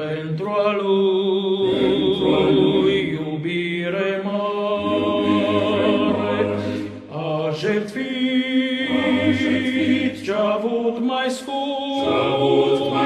pentru a lui, pentru a lui iubire mare, a jertfit ce-a avut mai scump,